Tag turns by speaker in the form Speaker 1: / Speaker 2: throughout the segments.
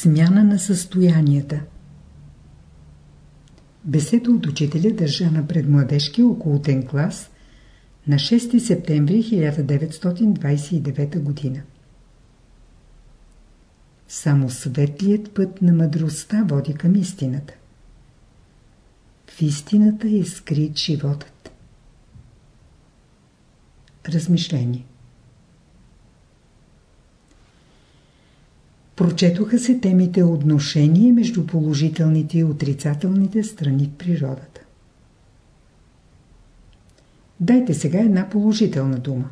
Speaker 1: Смяна на състоянията Беседа от учителя държа на предмладежки околотен клас на 6 септември 1929 г. Само светлият път на мъдростта води към истината. В истината е скрит животът. Размишление Прочетоха се темите отношение между положителните и отрицателните страни в природата. Дайте сега една положителна дума.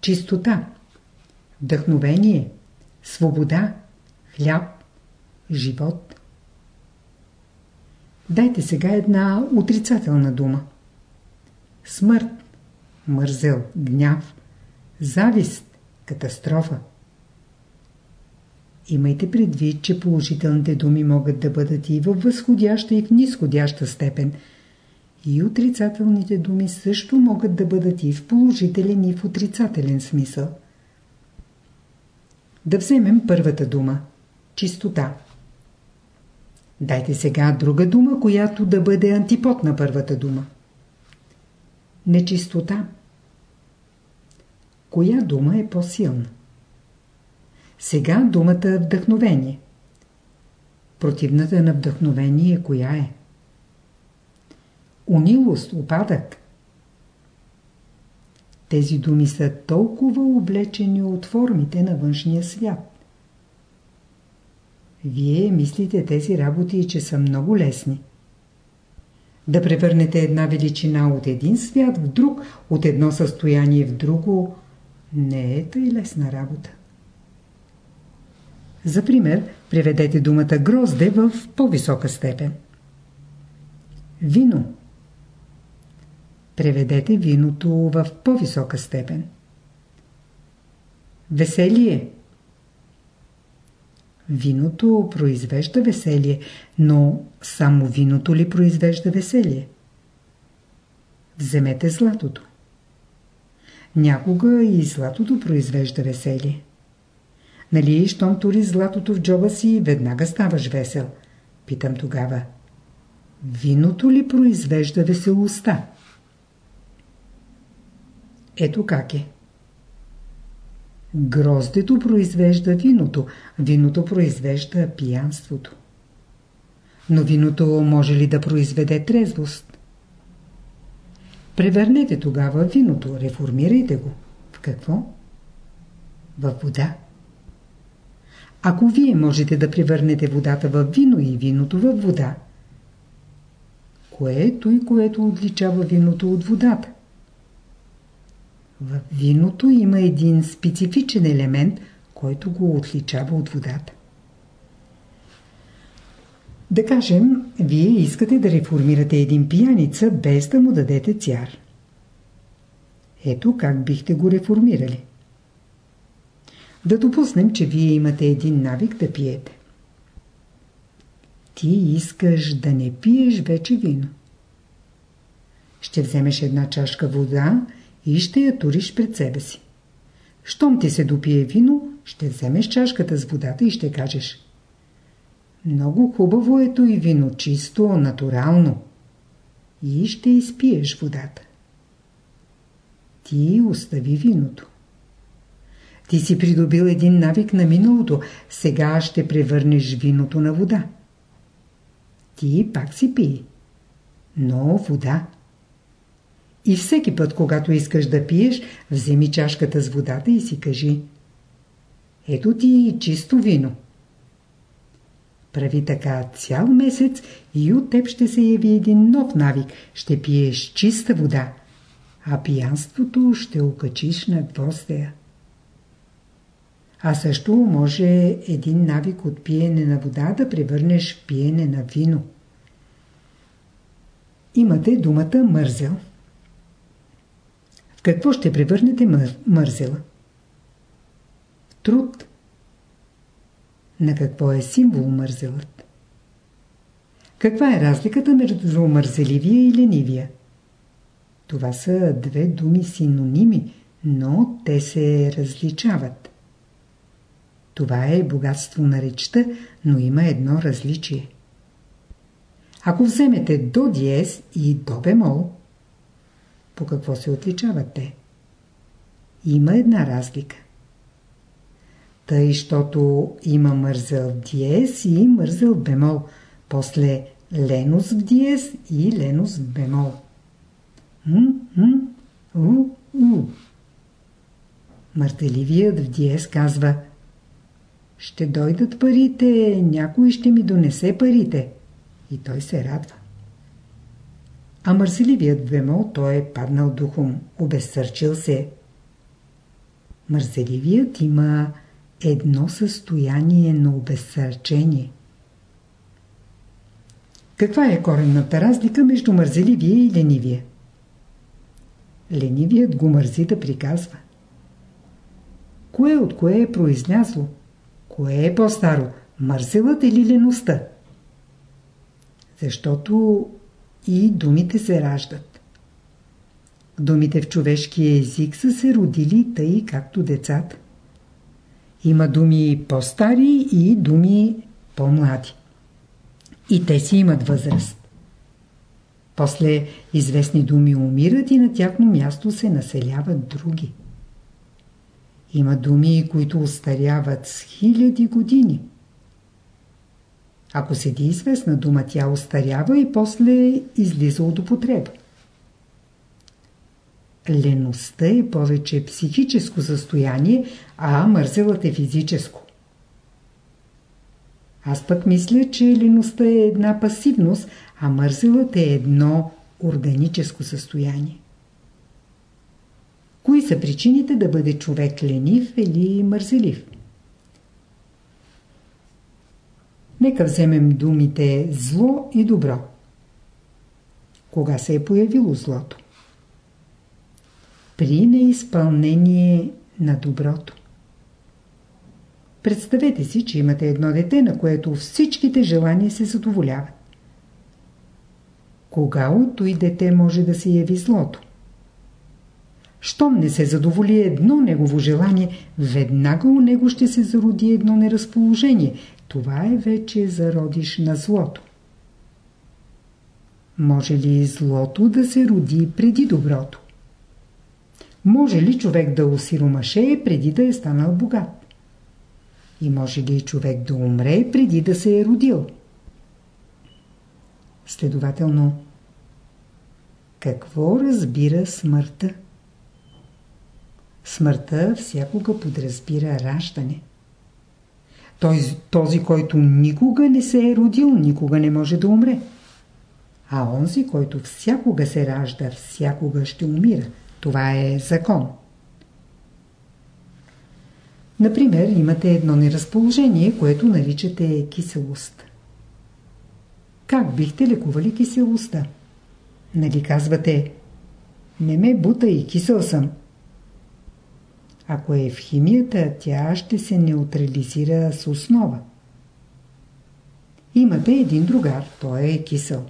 Speaker 1: Чистота, вдъхновение, свобода, хляб, живот. Дайте сега една отрицателна дума. Смърт, мързел, гняв, завист, катастрофа. Имайте предвид, че положителните думи могат да бъдат и във възходяща и в нисходяща степен. И отрицателните думи също могат да бъдат и в положителен и в отрицателен смисъл. Да вземем първата дума – чистота. Дайте сега друга дума, която да бъде антипод на първата дума. Нечистота. Коя дума е по-силна? Сега думата вдъхновение. Противната на вдъхновение коя е? Унилост, упадък. Тези думи са толкова облечени от формите на външния свят. Вие мислите тези работи, че са много лесни. Да превърнете една величина от един свят в друг, от едно състояние в друго, не е тъй лесна работа. За пример, приведете думата грозде в по-висока степен. Вино. Преведете виното в по-висока степен. Веселие. Виното произвежда веселие, но само виното ли произвежда веселие? Вземете златото. Някога и златото произвежда веселие. Нали, щом тури златото в джоба си, веднага ставаш весел? Питам тогава. Виното ли произвежда веселостта? Ето как е. Гроздето произвежда виното, виното произвежда пиянството. Но виното може ли да произведе трезвост? Превърнете тогава виното, реформирайте го. В какво? В вода. Ако вие можете да превърнете водата в вино и виното в вода, което и което отличава виното от водата? В виното има един специфичен елемент, който го отличава от водата. Да кажем, вие искате да реформирате един пияница, без да му дадете цяр. Ето как бихте го реформирали. Да допуснем, че вие имате един навик да пиете. Ти искаш да не пиеш вече вино. Ще вземеш една чашка вода и ще я туриш пред себе си. Щом ти се допие вино, ще вземеш чашката с водата и ще кажеш Много хубаво е то и вино, чисто, натурално. И ще изпиеш водата. Ти остави виното. Ти си придобил един навик на миналото, сега ще превърнеш виното на вода. Ти пак си пий, но вода. И всеки път, когато искаш да пиеш, вземи чашката с водата и си кажи Ето ти чисто вино. Прави така цял месец и от теб ще се яви един нов навик. Ще пиеш чиста вода, а пиянството ще окачиш на гвоздея. А също може един навик от пиене на вода да превърнеш в пиене на вино. Имате думата мързел. В какво ще превърнете мър... мързела? В труд. На какво е символ мързелът? Каква е разликата между мързеливия и ленивия? Това са две думи синоними, но те се различават. Това е богатство на речта, но има едно различие. Ако вземете до диез и до бемол, по какво се отличават те? Има една разлика. Тъй, щото има мързел в диез и мързел в бемол, после ленус в диез и ленус в бемол. М, м, у, у. Мъртеливият в диез казва Ще дойдат парите, някой ще ми донесе парите. И той се радва. А мързеливият в бемол, той е паднал духом, обезсърчил се. Мързеливият има едно състояние на обезсърчение. Каква е коренната разлика между мързеливия и ленивия? Ленивият го мързи да приказва. Кое от кое е произлязло? Кое е по-старо? Мързелът или леността? Защото и думите се раждат. Думите в човешкия език са се родили тъй както децата. Има думи по-стари и думи по-млади. И те си имат възраст. После известни думи умират и на тяхно място се населяват други. Има думи, които устаряват с хиляди години. Ако седи известна дума, тя устарява и после излиза от употреба. Леността е повече психическо състояние, а мързелът е физическо. Аз пък мисля, че леността е една пасивност, а мързелът е едно органическо състояние. Кои са причините да бъде човек ленив или мързелив? Нека вземем думите зло и добро. Кога се е появило злото? При неизпълнение на доброто. Представете си, че имате едно дете, на което всичките желания се задоволяват. Кога от той дете може да се яви злото? Щом не се задоволи едно негово желание, веднага у него ще се зароди едно неразположение. Това е вече зародиш на злото. Може ли злото да се роди преди доброто? Може ли човек да осиромаше преди да е станал богат? И може ли човек да умре преди да се е родил? Следователно, какво разбира смъртта? Смъртта всякога подразбира раждане. Този, този, който никога не се е родил, никога не може да умре. А онзи, който всякога се ражда, всякога ще умира. Това е закон. Например, имате едно неразположение, което наричате киселост. Как бихте лекували киселостта? Нали казвате, не ме бута и кисел съм. Ако е в химията, тя ще се неутрализира с основа. Имате един другар, той е кисел.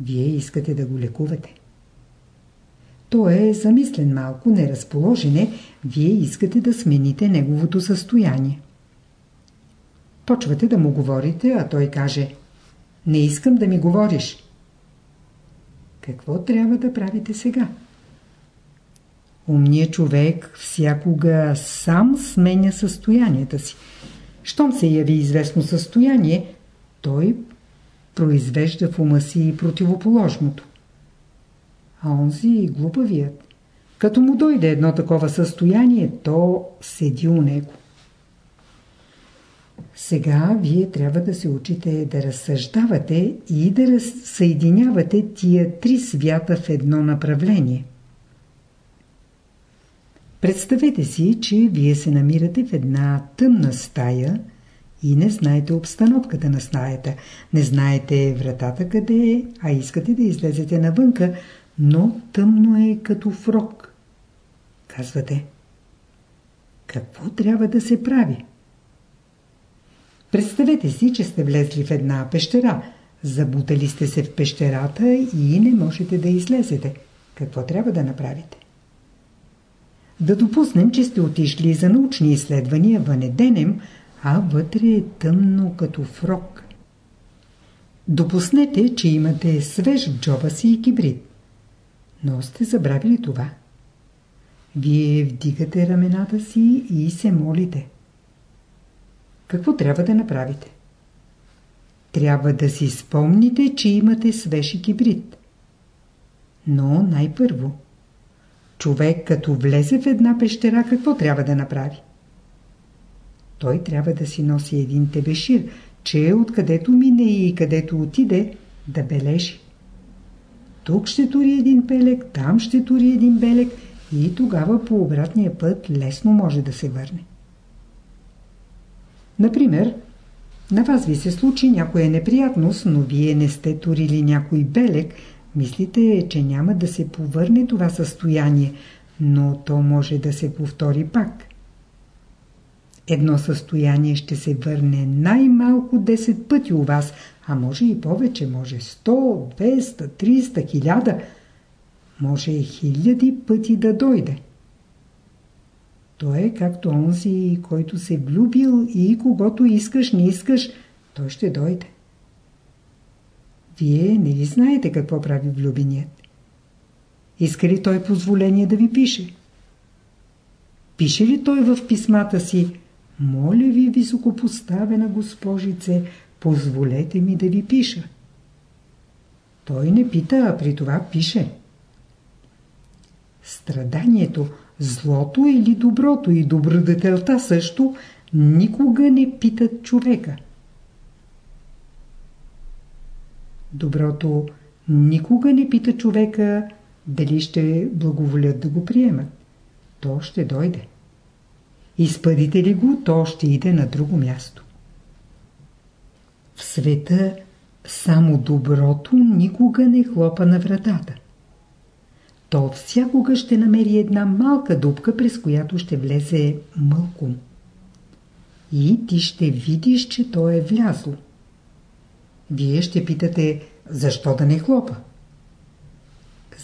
Speaker 1: Вие искате да го лекувате. Той е замислен малко, неразположене, вие искате да смените неговото състояние. Почвате да му говорите, а той каже Не искам да ми говориш. Какво трябва да правите сега? Умният човек всякога сам сменя състоянията си. Щом се яви известно състояние, той произвежда в ума си противоположното. А онзи глупавият, като му дойде едно такова състояние, то седи у него. Сега вие трябва да се учите да разсъждавате и да съединявате тия три свята в едно направление. Представете си, че вие се намирате в една тъмна стая и не знаете обстановката на стаята, не знаете вратата къде е, а искате да излезете навънка, но тъмно е като фрок. Казвате, какво трябва да се прави? Представете си, че сте влезли в една пещера, забутали сте се в пещерата и не можете да излезете. Какво трябва да направите? Да допуснем, че сте отишли за научни изследвания вън денем, а вътре е тъмно като фрок. Допуснете, че имате свеж в джоба си и кибрид. Но сте забравили това. Вие вдигате рамената си и се молите. Какво трябва да направите? Трябва да си спомните, че имате свеж и кибрид. Но най-първо, човек като влезе в една пещера, какво трябва да направи? Той трябва да си носи един тебешир, че откъдето мине и където отиде, да бележи. Тук ще тури един пелек, там ще тури един белек и тогава по обратния път лесно може да се върне. Например, на вас ви се случи някоя неприятност, но вие не сте турили някой белек, мислите, че няма да се повърне това състояние, но то може да се повтори пак. Едно състояние ще се върне най-малко 10 пъти у вас, а може и повече, може 100, 200, 300, 1000, може и хиляди пъти да дойде. То е както онзи, който се влюбил и когато искаш, не искаш, той ще дойде. Вие не ли знаете какво прави влюбеният? Иска ли той позволение да ви пише? Пише ли той в писмата си моля ви, високопоставена госпожице, позволете ми да ви пиша. Той не пита, а при това пише. Страданието, злото или доброто и добродетелта също никога не питат човека. Доброто никога не пита човека дали ще благоволят да го приемат. То ще дойде. Изпъдите ли го, то ще иде на друго място. В света само доброто никога не хлопа на вратата. То всякога ще намери една малка дупка, през която ще влезе мълком. И ти ще видиш, че то е влязло. Вие ще питате, защо да не хлопа?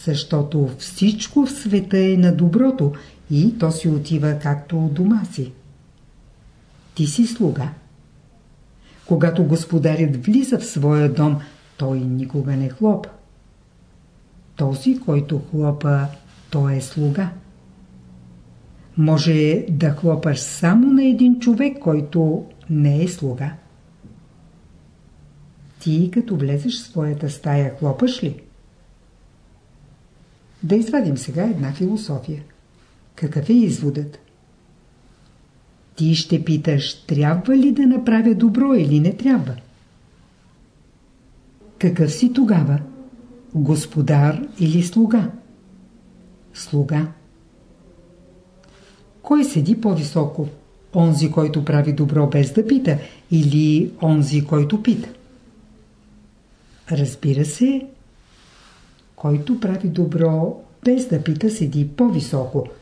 Speaker 1: Защото всичко в света е на доброто и то си отива както у дома си. Ти си слуга. Когато господарят влиза в своя дом, той никога не хлопа. Този, който хлопа, той е слуга. Може да хлопаш само на един човек, който не е слуга. Ти, като влезеш в своята стая, хлопаш ли? Да извадим сега една философия. Какъв е изводът? Ти ще питаш, трябва ли да направя добро или не трябва? Какъв си тогава? Господар или слуга? Слуга. Кой седи по-високо? Онзи, който прави добро без да пита или онзи, който пита? Разбира се, който прави добро без да пита седи по-високо –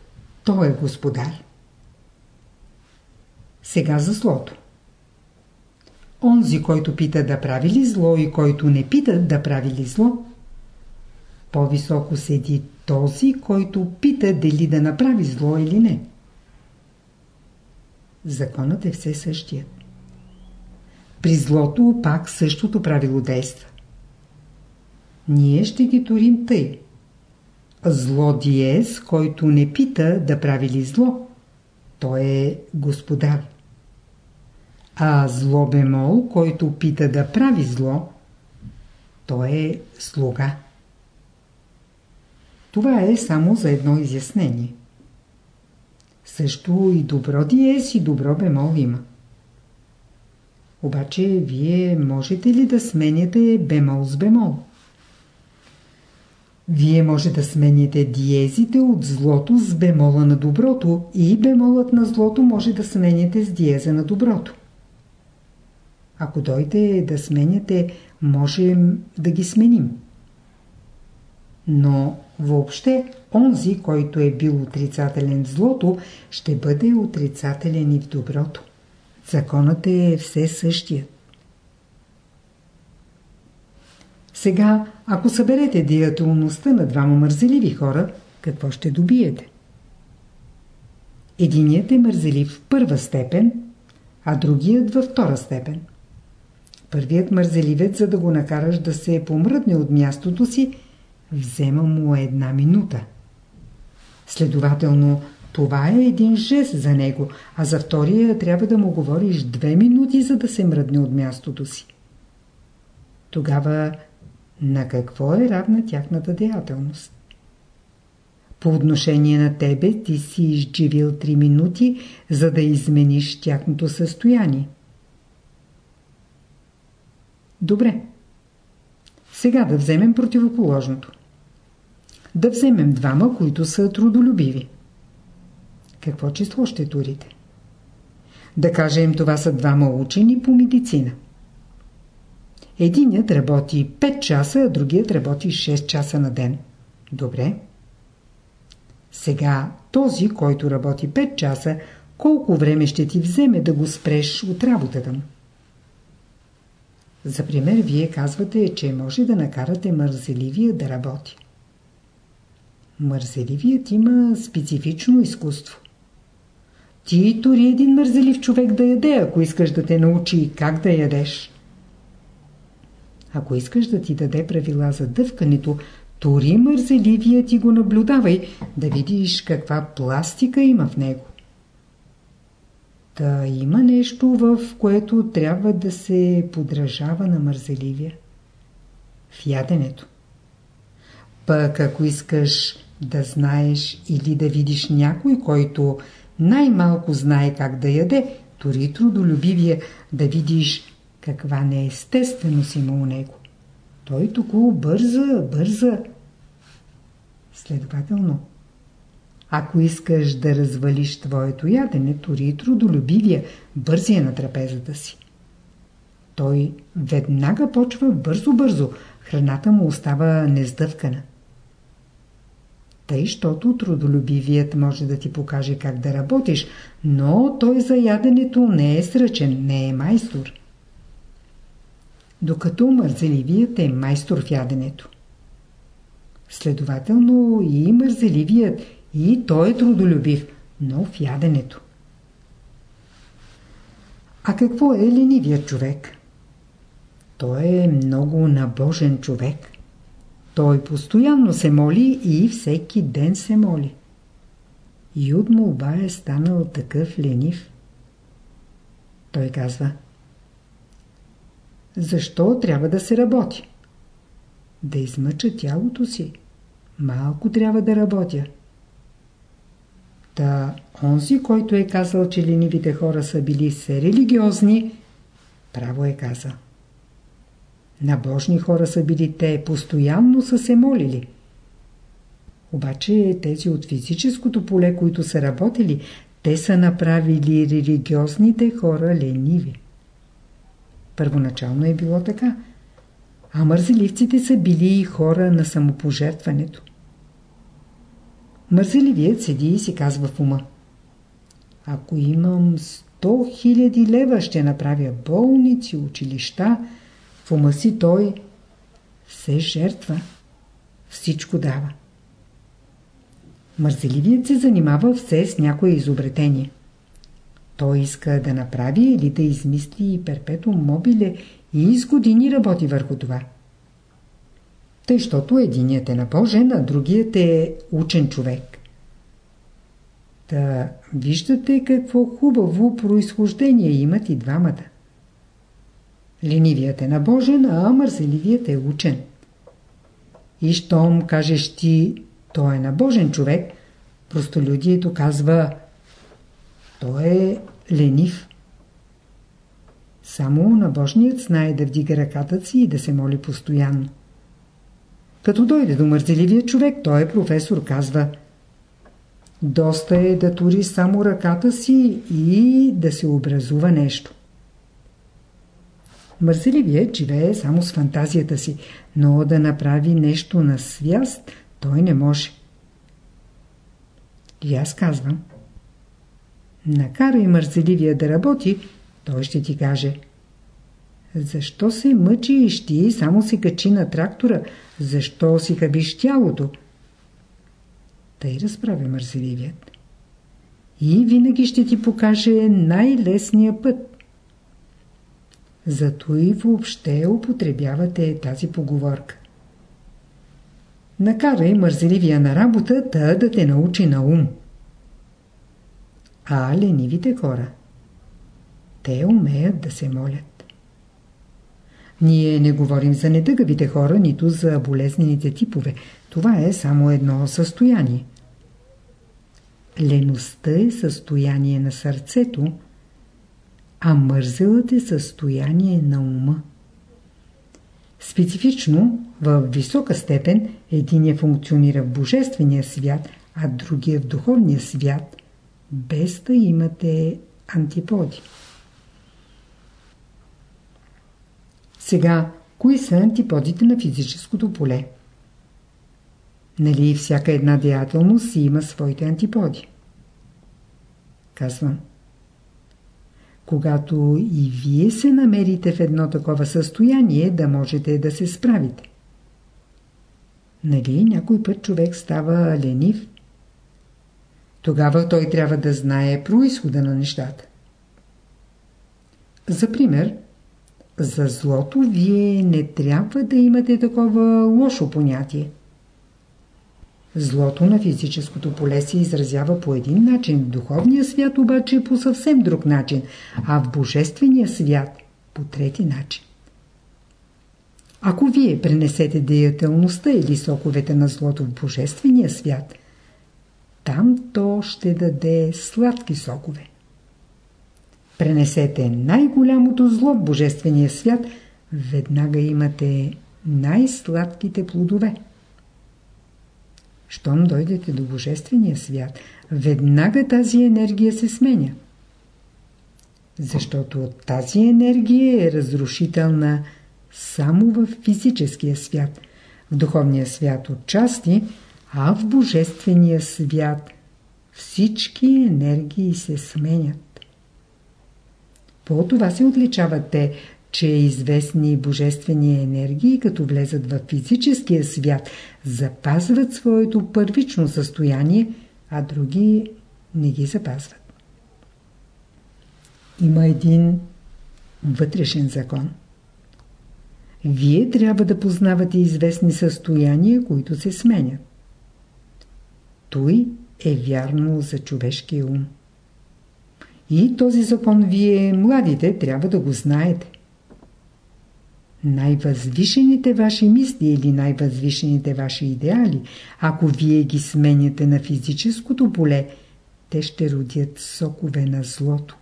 Speaker 1: той е господар. Сега за злото. Онзи, който пита да прави ли зло и който не пита да прави ли зло, по-високо седи този, който пита дали да направи зло или не. Законът е все същия. При злото пак същото правило действа. Ние ще ги турим тъй. Зло диез, който не пита да прави ли зло, той е господар. А зло бемол, който пита да прави зло, той е слуга. Това е само за едно изяснение. Също и добро диез и добро бемол има. Обаче вие можете ли да сменяте бемол с бемол? Вие може да смените диезите от злото с бемола на доброто и бемолът на злото може да смените с диеза на доброто. Ако дойде да сменяте, можем да ги сменим. Но въобще онзи, който е бил отрицателен в злото, ще бъде отрицателен и в доброто. Законът е все същият. Сега, ако съберете диятелността на двама мързеливи хора, какво ще добиете? Единият е мързелив в първа степен, а другият във втора степен. Първият мързеливец, за да го накараш да се помръдне от мястото си, взема му една минута. Следователно, това е един жест за него, а за втория трябва да му говориш две минути, за да се мръдне от мястото си. Тогава на какво е равна тяхната деятелност? По отношение на тебе ти си изживил 3 минути, за да измениш тяхното състояние. Добре. Сега да вземем противоположното. Да вземем двама, които са трудолюбиви. Какво число ще турите? Да кажем, това са двама учени по медицина. Единият работи 5 часа, а другият работи 6 часа на ден. Добре. Сега този, който работи 5 часа, колко време ще ти вземе да го спреш от работата му? За пример, вие казвате, че може да накарате мързеливия да работи. Мързеливият има специфично изкуство. Ти тори един мързелив човек да яде, ако искаш да те научи как да ядеш. Ако искаш да ти даде правила за дъвкането, тори мързеливия ти го наблюдавай, да видиш каква пластика има в него. Та има нещо, в което трябва да се подражава на мързеливия. В яденето. Пък ако искаш да знаеш или да видиш някой, който най-малко знае как да яде, дори трудолюбивия, да видиш каква неестественост има у него. Той тук бърза, бърза. Следователно, ако искаш да развалиш твоето ядене, тори трудолюбивия, бързия на трапезата си. Той веднага почва бързо-бързо, храната му остава нездъвкана. Тъй, щото трудолюбивият може да ти покаже как да работиш, но той за яденето не е сръчен, не е майстор. Докато мързеливият е майстор в яденето. Следователно и мързеливият, и той е трудолюбив, но в яденето. А какво е ленивият човек? Той е много набожен човек. Той постоянно се моли и всеки ден се моли. Юд Молба е станал такъв ленив. Той казва Защо трябва да се работи? Да измъча тялото си. Малко трябва да работя. Та онзи, който е казал, че ленивите хора са били се религиозни, право е казал. Набожни хора са били те, постоянно са се молили. Обаче тези от физическото поле, които са работили, те са направили религиозните хора лениви. Първоначално е било така. А мързеливците са били и хора на самопожертването. Мързеливият седи и си казва в ума. Ако имам 100 000 лева, ще направя болници, училища, в ума си той се жертва. Всичко дава. Мързеливият се занимава все с някое изобретение. Той иска да направи или да измисли и перпето мобиле и с години работи върху това. Тъй, щото единият е набожен, а другият е учен човек. Та виждате какво хубаво произхождение имат и двамата. Ленивият е набожен, а мързеливият е учен. И щом кажеш ти, той е набожен човек, простолюдието казва, той е ленив. Само набожният знае да вдига ръката си и да се моли постоянно. Като дойде до мързеливия човек, той е професор, казва Доста е да тури само ръката си и да се образува нещо. Мързеливият живее само с фантазията си, но да направи нещо на свяст той не може. И аз казвам. Накарай мързеливия да работи, той ще ти каже. Защо се мъчиш ти само се качи на трактора? Защо си хабиш тялото? Тъй разправя мързеливият. и винаги ще ти покаже най-лесния път. Зато и въобще употребявате тази поговорка. Накарай мързеливия на работа, та да те научи на ум. А ленивите хора, те умеят да се молят. Ние не говорим за недъгавите хора, нито за болезнените типове. Това е само едно състояние. Леността е състояние на сърцето, а мързелът е състояние на ума. Специфично, в висока степен, единия функционира в божествения свят, а другия в духовния свят, без да имате антиподи. Сега, кои са антиподите на физическото поле? Нали всяка една деятелност има своите антиподи? Казвам. Когато и вие се намерите в едно такова състояние, да можете да се справите. Нали някой път човек става ленив? Тогава той трябва да знае происхода на нещата. За пример, за злото вие не трябва да имате такова лошо понятие. Злото на физическото поле се изразява по един начин, в духовния свят обаче по съвсем друг начин, а в божествения свят по трети начин. Ако вие пренесете деятелността или соковете на злото в божествения свят, там то ще даде сладки сокове. Пренесете най-голямото зло в божествения свят, веднага имате най-сладките плодове. Щом дойдете до Божествения свят, веднага тази енергия се сменя. Защото тази енергия е разрушителна само в физическия свят, в духовния свят от части, а в Божествения свят всички енергии се сменят. По това се отличават те, че известни божествени енергии, като влезат в физическия свят, запазват своето първично състояние, а други не ги запазват. Има един вътрешен закон. Вие трябва да познавате известни състояния, които се сменят. Той е вярно за човешкия ум. И този закон вие, младите, трябва да го знаете най-възвишените ваши мисли или най-възвишените ваши идеали, ако вие ги сменяте на физическото поле, те ще родят сокове на злото.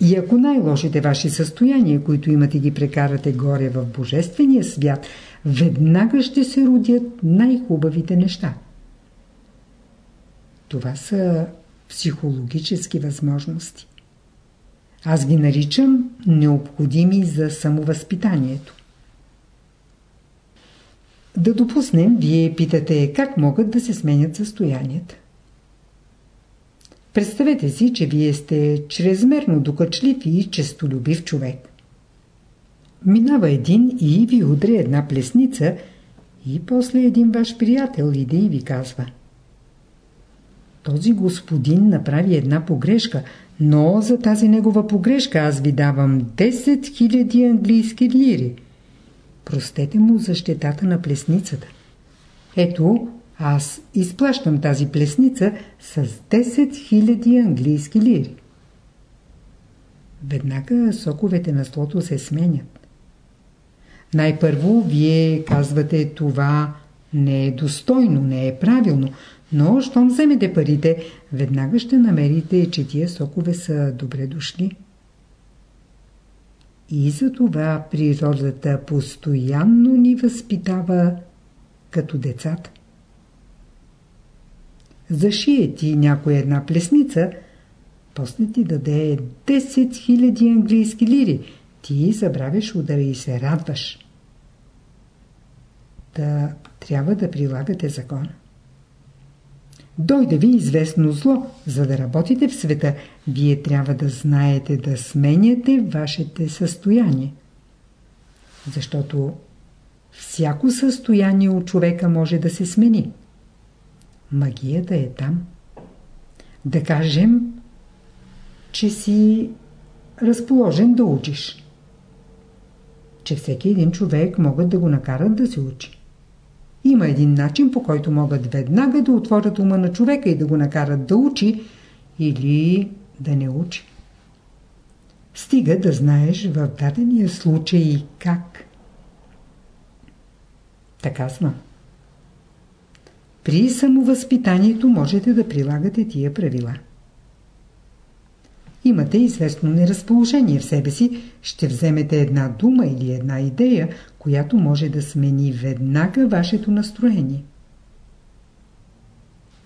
Speaker 1: И ако най-лошите ваши състояния, които имате ги прекарате горе в Божествения свят, веднага ще се родят най-хубавите неща. Това са психологически възможности. Аз ги наричам необходими за самовъзпитанието. Да допуснем, вие питате как могат да се сменят състоянията. Представете си, че вие сте чрезмерно докачлив и честолюбив човек. Минава един и ви удря една плесница и после един ваш приятел иде и ви казва Този господин направи една погрешка – но за тази негова погрешка аз ви давам 10 000 английски лири. Простете му за щетата на плесницата. Ето, аз изплащам тази плесница с 10 000 английски лири. Веднага соковете на злото се сменят. Най-първо вие казвате това не е достойно, не е правилно, но, щом вземете парите, веднага ще намерите, че тия сокове са добре дошли. И за това природата постоянно ни възпитава като децата. Зашие ти някоя една плесница, после ти даде 10 000 английски лири. Ти забравяш удара и се радваш. Та трябва да прилагате закона. Дойде ви известно зло, за да работите в света, вие трябва да знаете да сменяте вашите състояние. Защото всяко състояние от човека може да се смени. Магията е там. Да кажем, че си разположен да учиш. Че всеки един човек могат да го накарат да се учи. Има един начин, по който могат веднага да отворят ума на човека и да го накарат да учи или да не учи. Стига да знаеш в дадения случай как. Така знам. При самовъзпитанието можете да прилагате тия правила. Имате известно неразположение в себе си, ще вземете една дума или една идея, която може да смени веднага вашето настроение.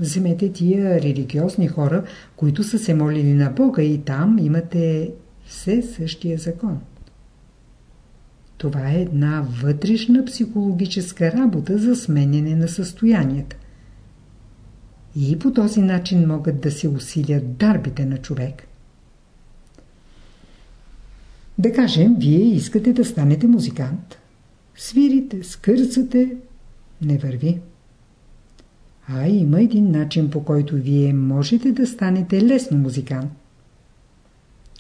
Speaker 1: Вземете тия религиозни хора, които са се молили на Бога и там имате все същия закон. Това е една вътрешна психологическа работа за сменяне на състоянията. И по този начин могат да се усилят дарбите на човек. Да кажем, вие искате да станете музикант. Свирите, скърцате, не върви. А има един начин, по който вие можете да станете лесно музикант.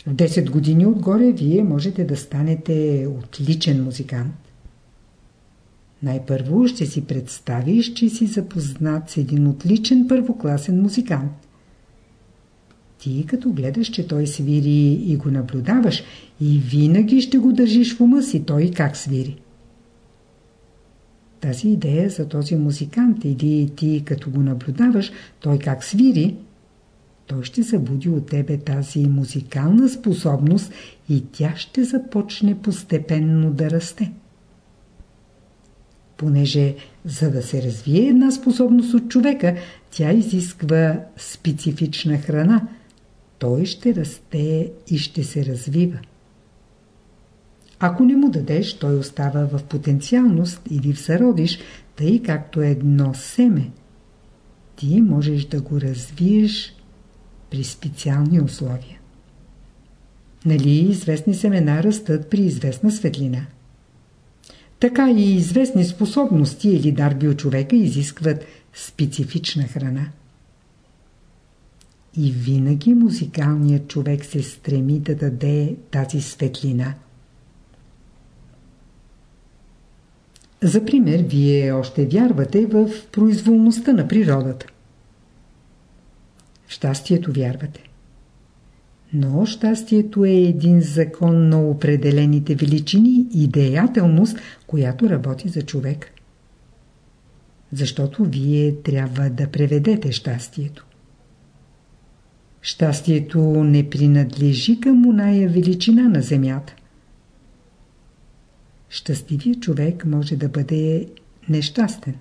Speaker 1: В 10 години отгоре вие можете да станете отличен музикант. Най-първо ще си представиш, че си запознат с един отличен първокласен музикант. Ти като гледаш, че той свири и го наблюдаваш, и винаги ще го държиш в ума си той как свири. Тази идея за този музикант или ти като го наблюдаваш, той как свири, той ще събуди от тебе тази музикална способност и тя ще започне постепенно да расте. Понеже за да се развие една способност от човека, тя изисква специфична храна, той ще расте и ще се развива. Ако не му дадеш, той остава в потенциалност или в зародиш, тъй както едно семе. Ти можеш да го развиеш при специални условия. Нали известни семена растат при известна светлина? Така и известни способности или дарби от човека изискват специфична храна. И винаги музикалният човек се стреми да даде тази светлина. За пример, вие още вярвате в произволността на природата. В щастието вярвате. Но щастието е един закон на определените величини и деятелност, която работи за човек. Защото вие трябва да преведете щастието. Щастието не принадлежи към оная величина на земята. Щастливият човек може да бъде нещастен.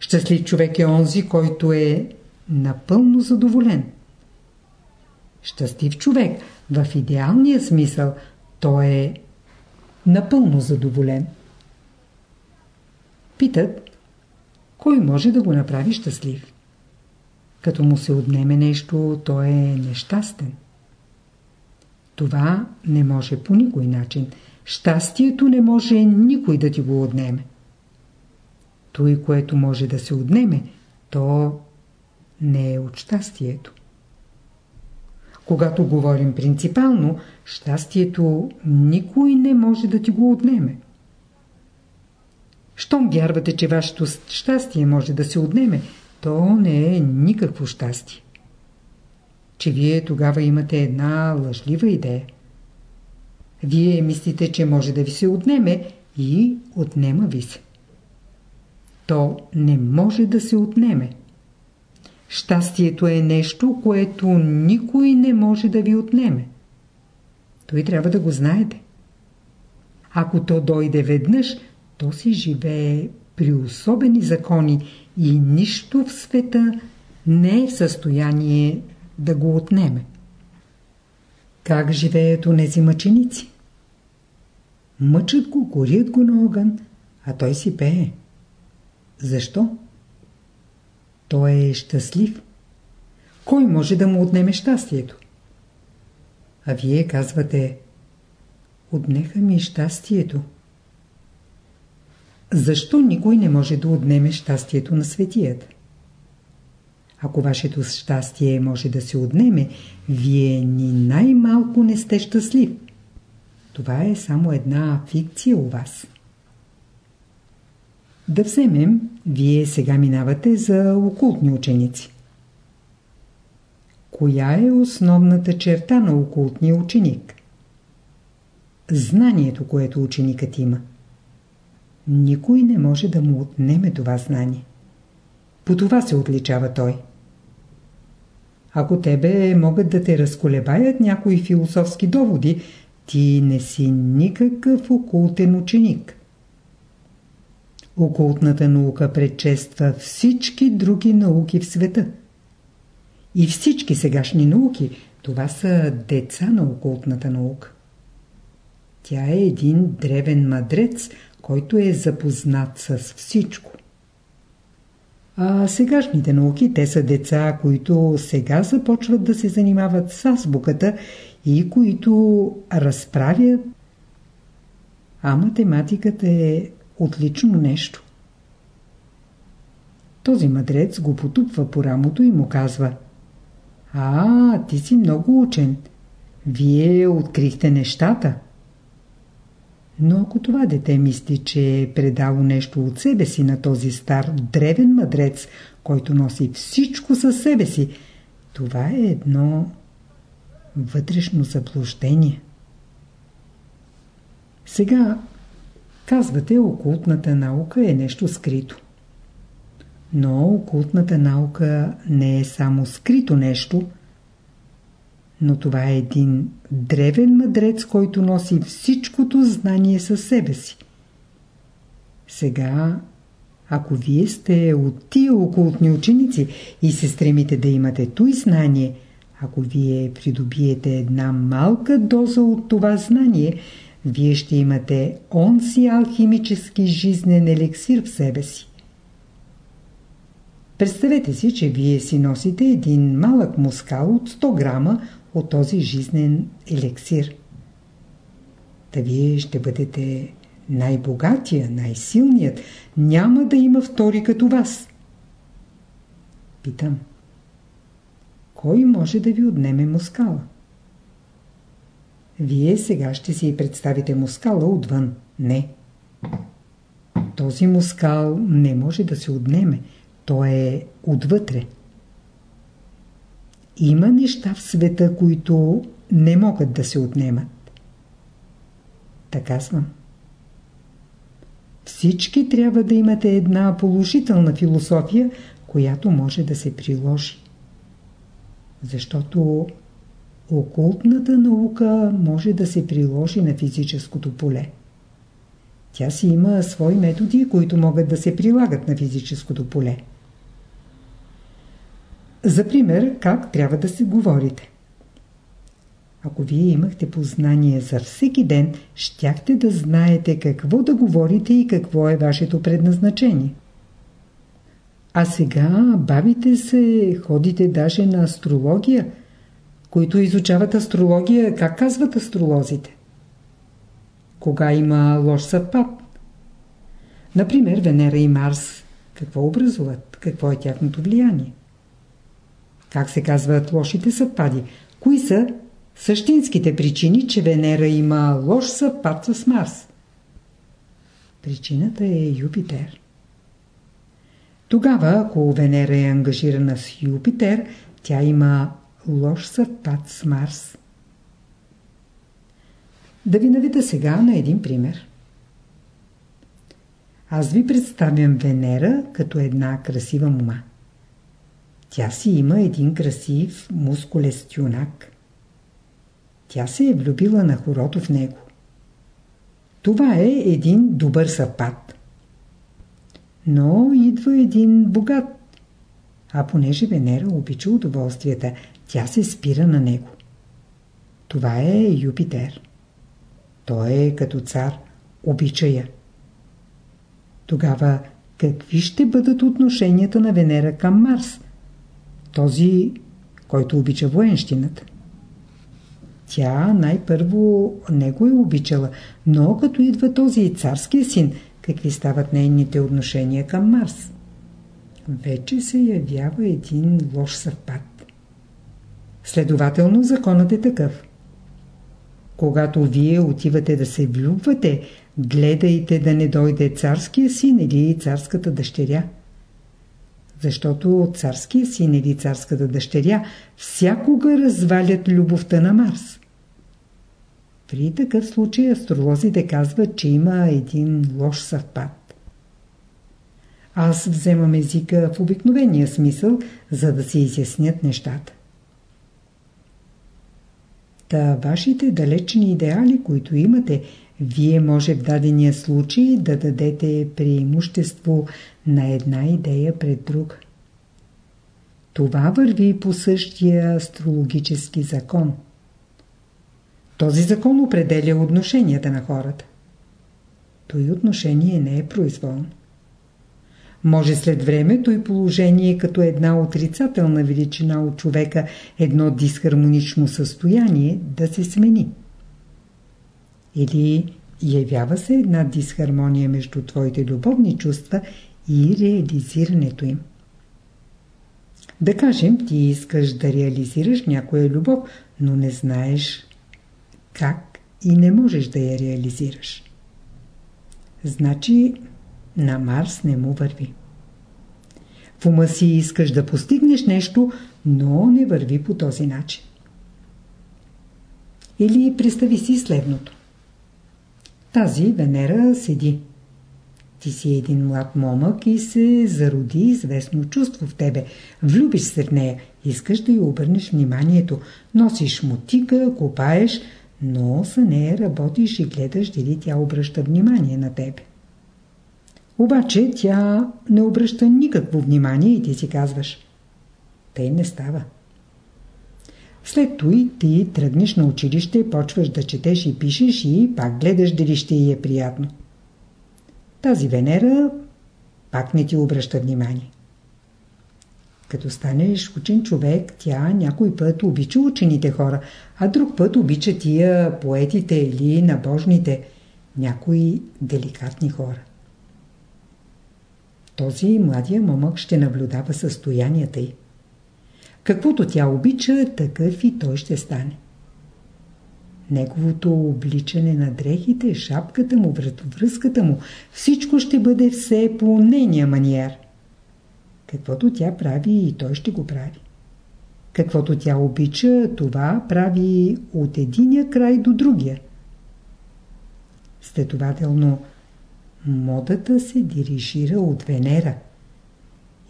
Speaker 1: Щастлив човек е онзи, който е напълно задоволен. Щастлив човек в идеалния смисъл, той е напълно задоволен. Питат, кой може да го направи щастлив? Като му се отнеме нещо, той е нещастен. Това не може по никой начин. Щастието не може никой да ти го отнеме. Той, което може да се отнеме, то не е от щастието. Когато говорим принципално, щастието никой не може да ти го отнеме. Щом вярвате, че вашето щастие може да се отнеме, то не е никакво щастие. Че вие тогава имате една лъжлива идея. Вие мислите, че може да ви се отнеме и отнема ви се. То не може да се отнеме. Щастието е нещо, което никой не може да ви отнеме. Той трябва да го знаете. Ако то дойде веднъж, то си живее при особени закони и нищо в света не е в състояние да го отнеме. Как живеят онези мъченици? Мъчат го, горят го на огън, а той си пее. Защо? Той е щастлив. Кой може да му отнеме щастието? А вие казвате, отнеха ми щастието. Защо никой не може да отнеме щастието на светията? Ако вашето щастие може да се отнеме, вие ни най-малко не сте щастлив. Това е само една фикция у вас. Да вземем, вие сега минавате за окултни ученици. Коя е основната черта на окултния ученик? Знанието, което ученикът има. Никой не може да му отнеме това знание. По това се отличава той. Ако тебе могат да те разколебаят някои философски доводи, ти не си никакъв окултен ученик. Окултната наука предшества всички други науки в света. И всички сегашни науки, това са деца на окултната наука. Тя е един древен мадрец, който е запознат с всичко. А сегашните науки, те са деца, които сега започват да се занимават с азбуката и които разправят. А математиката е отлично нещо. Този мъдрец го потупва по рамото и му казва А, ти си много учен. Вие открихте нещата. Но ако това дете мисли, че е предало нещо от себе си на този стар древен мъдрец, който носи всичко със себе си, това е едно вътрешно заблуждение. Сега казвате, окултната наука е нещо скрито. Но окултната наука не е само скрито нещо – но това е един древен мъдрец, който носи всичкото знание със себе си. Сега, ако вие сте от тия окултни ученици и се стремите да имате той знание, ако вие придобиете една малка доза от това знание, вие ще имате он си алхимически жизнен елексир в себе си. Представете си, че вие си носите един малък мускал от 100 грама от този жизнен елексир. Та вие ще бъдете най-богатия, най-силният. Няма да има втори като вас. Питам. Кой може да ви отнеме мускала? Вие сега ще си представите мускала отвън. Не. Този мускал не може да се отнеме. Той е отвътре. Има неща в света, които не могат да се отнемат. Така съм. Всички трябва да имате една положителна философия, която може да се приложи. Защото окултната наука може да се приложи на физическото поле. Тя си има свои методи, които могат да се прилагат на физическото поле. За пример, как трябва да се говорите. Ако вие имахте познание за всеки ден, щяхте да знаете какво да говорите и какво е вашето предназначение. А сега бавите се, ходите даже на астрология, които изучават астрология, как казват астролозите? Кога има лош съвпад? Например, Венера и Марс, какво образуват? Какво е тяхното влияние? Как се казват лошите съвпади? Кои са същинските причини, че Венера има лош съвпад с Марс? Причината е Юпитер. Тогава, ако Венера е ангажирана с Юпитер, тя има лош съвпад с Марс. Да ви навида сега на един пример. Аз ви представям Венера като една красива мума. Тя си има един красив, мускулест юнак. Тя се е влюбила на хорото в него. Това е един добър съпад. Но идва един богат. А понеже Венера обича удоволствията, тя се спира на него. Това е Юпитер. Той е като цар, обича я. Тогава какви ще бъдат отношенията на Венера към Марс? Този, който обича военщината. Тя най-първо не го е обичала, но като идва този царския син, какви стават нейните отношения към Марс? вече се явява един лош съвпад. Следователно законът е такъв. Когато вие отивате да се влюбвате, гледайте да не дойде царския син или царската дъщеря. Защото царския син или царската дъщеря всякога развалят любовта на Марс. При такъв случай астролозите казват, че има един лош съвпад. Аз вземам езика в обикновения смисъл, за да се изяснят нещата. Та вашите далечни идеали, които имате, вие може в дадения случай да дадете преимущество на една идея пред друга. Това върви по същия астрологически закон. Този закон определя отношенията на хората. Той отношение не е произволно. Може след времето и положение като една отрицателна величина от човека, едно дисхармонично състояние да се смени. Или явява се една дисхармония между твоите любовни чувства и реализирането им. Да кажем, ти искаш да реализираш някоя любов, но не знаеш как и не можеш да я реализираш. Значи на Марс не му върви. В ума си искаш да постигнеш нещо, но не върви по този начин. Или представи си следното. Тази Венера седи. Ти си един млад момък и се зароди известно чувство в тебе. Влюбиш се в нея, искаш да й обърнеш вниманието, носиш мутика, копаеш, но за нея работиш и гледаш дали тя обръща внимание на тебе. Обаче тя не обръща никакво внимание и ти си казваш. Тъй не става. След той ти тръгнеш на училище, почваш да четеш и пишеш и пак гледаш дали ще й е приятно. Тази Венера пак не ти обръща внимание. Като станеш учен човек, тя някой път обича учените хора, а друг път обича тия поетите или набожните, някои деликатни хора. Този младия момък ще наблюдава състоянията й. Каквото тя обича, такъв и той ще стане. Неговото обличане на дрехите, шапката му, вратовръзката му, всичко ще бъде все по нейния маниер. Каквото тя прави и той ще го прави. Каквото тя обича, това прави от единия край до другия. Следователно, модата се дирижира от Венера.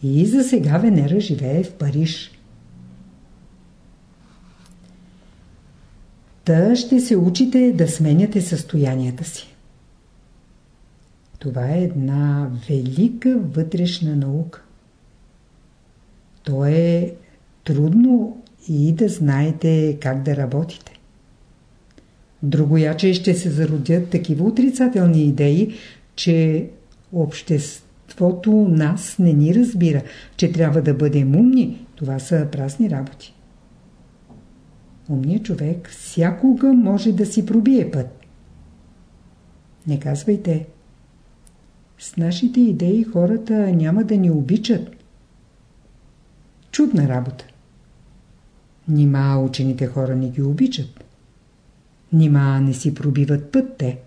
Speaker 1: И за сега Венера живее в Париж. Та ще се учите да сменяте състоянията си. Това е една велика вътрешна наука. То е трудно и да знаете как да работите. Другояче ще се зародят такива отрицателни идеи, че обществото нас не ни разбира, че трябва да бъдем умни. Това са празни работи. Умният човек всякога може да си пробие път. Не казвайте. С нашите идеи хората няма да ни обичат. Чудна работа. Нима учените хора не ги обичат. Нима не си пробиват път те.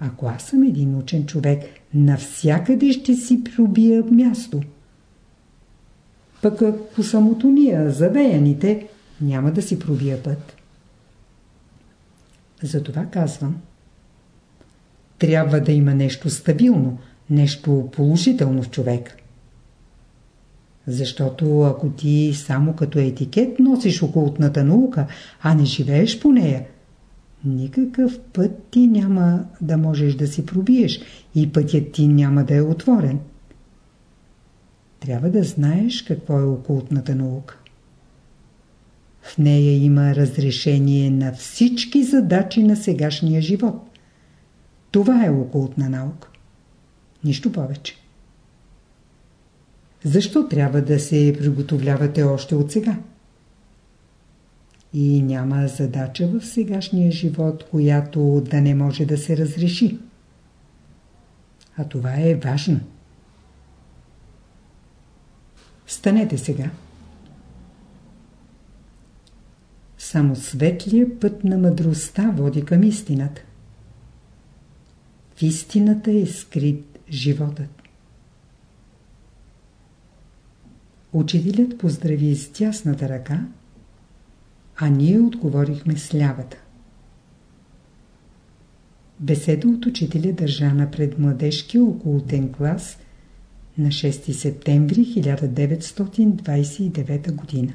Speaker 1: Ако аз съм един учен човек, навсякъде ще си пробия място. Пък ако съм от уния завеяните, няма да си пробия път. Затова казвам. Трябва да има нещо стабилно, нещо положително в човек. Защото ако ти само като етикет носиш окултната наука, а не живееш по нея, никакъв път ти няма да можеш да си пробиеш и пътят ти няма да е отворен. Трябва да знаеш какво е окултната наука. В нея има разрешение на всички задачи на сегашния живот. Това е окултна наука. Нищо повече. Защо трябва да се приготовлявате още от сега? И няма задача в сегашния живот, която да не може да се разреши. А това е важно. Станете сега. Само светлия път на мъдростта води към истината. В истината е скрит животът. Учителят поздрави с тясната ръка, а ние отговорихме с лявата. Беседа от учителя държана пред младежкия околотен клас на 6 септември 1929 година.